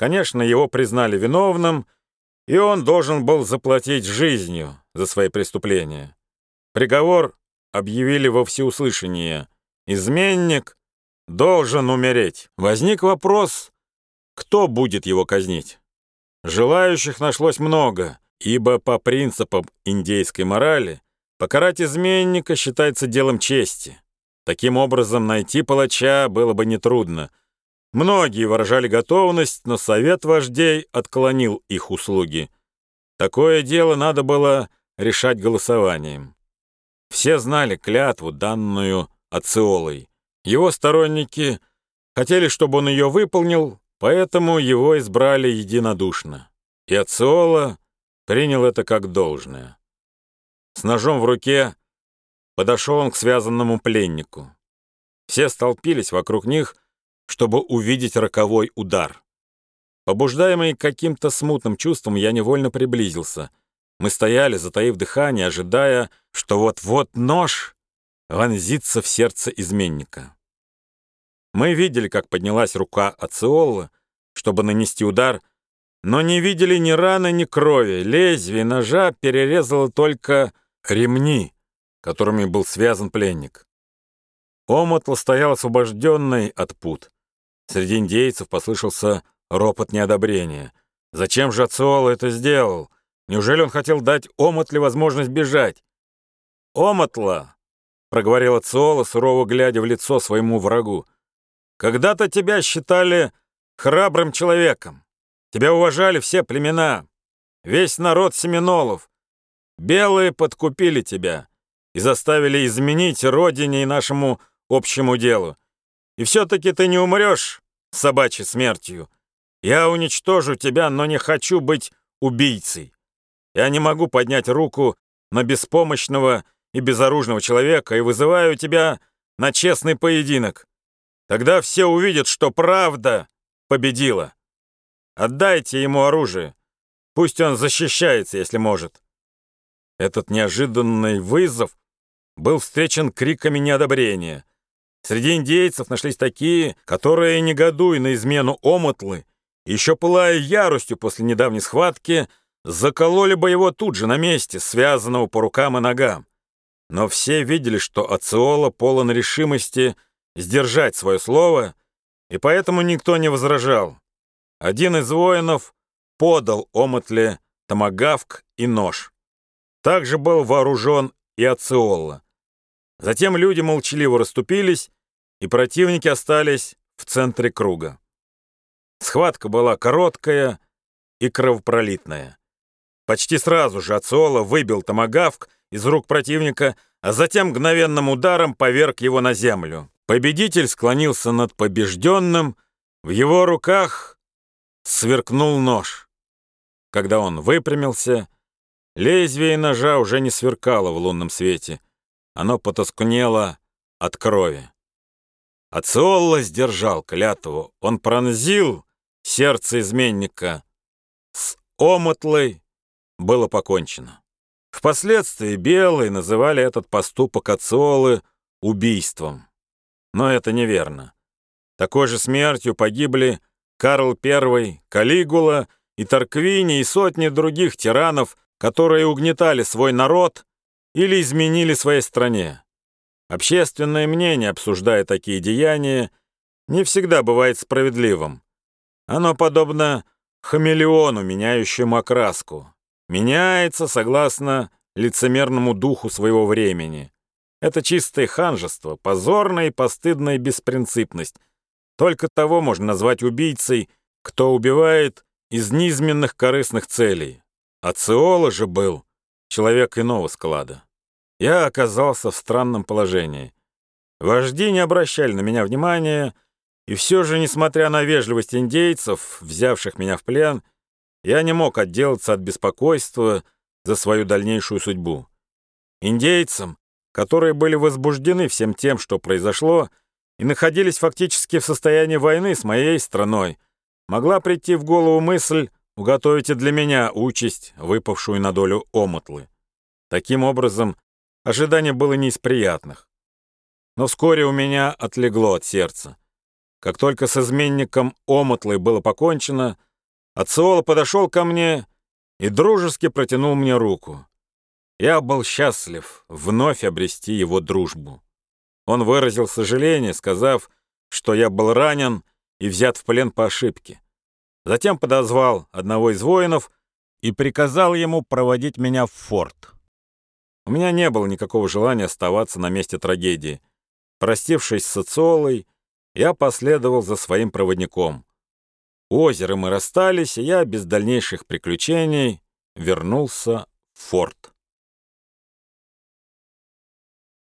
Конечно, его признали виновным, и он должен был заплатить жизнью за свои преступления. Приговор объявили во всеуслышание. Изменник должен умереть. Возник вопрос, кто будет его казнить. Желающих нашлось много, ибо по принципам индейской морали покарать изменника считается делом чести. Таким образом, найти палача было бы нетрудно. Многие выражали готовность, но совет вождей отклонил их услуги. Такое дело надо было решать голосованием. Все знали клятву, данную Ациолой. Его сторонники хотели, чтобы он ее выполнил, поэтому его избрали единодушно. И Ациола принял это как должное. С ножом в руке подошел он к связанному пленнику. Все столпились вокруг них, чтобы увидеть роковой удар. Побуждаемый каким-то смутным чувством, я невольно приблизился. Мы стояли, затаив дыхание, ожидая, что вот-вот нож вонзится в сердце изменника. Мы видели, как поднялась рука Ациолла, чтобы нанести удар, но не видели ни раны, ни крови. Лезвие ножа перерезало только ремни, которыми был связан пленник. Омотл стоял освобожденный от пут. Среди индейцев послышался ропот неодобрения. Зачем же Ациол это сделал? Неужели он хотел дать Омотле возможность бежать? «Омотла!» — проговорил Ациола, сурово глядя в лицо своему врагу. «Когда-то тебя считали храбрым человеком. Тебя уважали все племена, весь народ семинолов. Белые подкупили тебя и заставили изменить родине и нашему общему делу. И все-таки ты не умрешь собачьей смертью. Я уничтожу тебя, но не хочу быть убийцей. Я не могу поднять руку на беспомощного и безоружного человека и вызываю тебя на честный поединок. Тогда все увидят, что правда победила. Отдайте ему оружие. Пусть он защищается, если может. Этот неожиданный вызов был встречен криками неодобрения. Среди индейцев нашлись такие, которые, негодуя на измену омотлы, еще пылая яростью после недавней схватки, закололи бы его тут же на месте, связанного по рукам и ногам. Но все видели, что Ациола полон решимости сдержать свое слово, и поэтому никто не возражал. Один из воинов подал Омотле томагавк и нож. Также был вооружен и Ациолла. Затем люди молчаливо расступились, и противники остались в центре круга. Схватка была короткая и кровопролитная. Почти сразу же Ациола выбил томагавк из рук противника, а затем мгновенным ударом поверг его на землю. Победитель склонился над побежденным, в его руках сверкнул нож. Когда он выпрямился, лезвие ножа уже не сверкало в лунном свете. Оно потускнело от крови. Ациолла сдержал клятву. Он пронзил сердце изменника. С омотлой было покончено. Впоследствии белые называли этот поступок Ациолы убийством. Но это неверно. Такой же смертью погибли Карл I, Калигула и Тарквини и сотни других тиранов, которые угнетали свой народ или изменили своей стране. Общественное мнение, обсуждая такие деяния, не всегда бывает справедливым. Оно подобно хамелеону, меняющему окраску. Меняется согласно лицемерному духу своего времени. Это чистое ханжество, позорная и постыдная беспринципность. Только того можно назвать убийцей, кто убивает из низменных корыстных целей. А Циола же был человек иного склада. Я оказался в странном положении. Вожди не обращали на меня внимания, и все же, несмотря на вежливость индейцев, взявших меня в плен, я не мог отделаться от беспокойства за свою дальнейшую судьбу. Индейцам, которые были возбуждены всем тем, что произошло, и находились фактически в состоянии войны с моей страной, могла прийти в голову мысль уготовить и для меня участь, выпавшую на долю омутлы. Таким образом, ожидание было не из приятных. Но вскоре у меня отлегло от сердца. Как только с изменником омутлой было покончено, Ациола подошел ко мне и дружески протянул мне руку. Я был счастлив вновь обрести его дружбу. Он выразил сожаление, сказав, что я был ранен и взят в плен по ошибке. Затем подозвал одного из воинов и приказал ему проводить меня в форт. У меня не было никакого желания оставаться на месте трагедии. Простившись с Социолой, я последовал за своим проводником. У озера мы расстались, и я без дальнейших приключений вернулся в форт.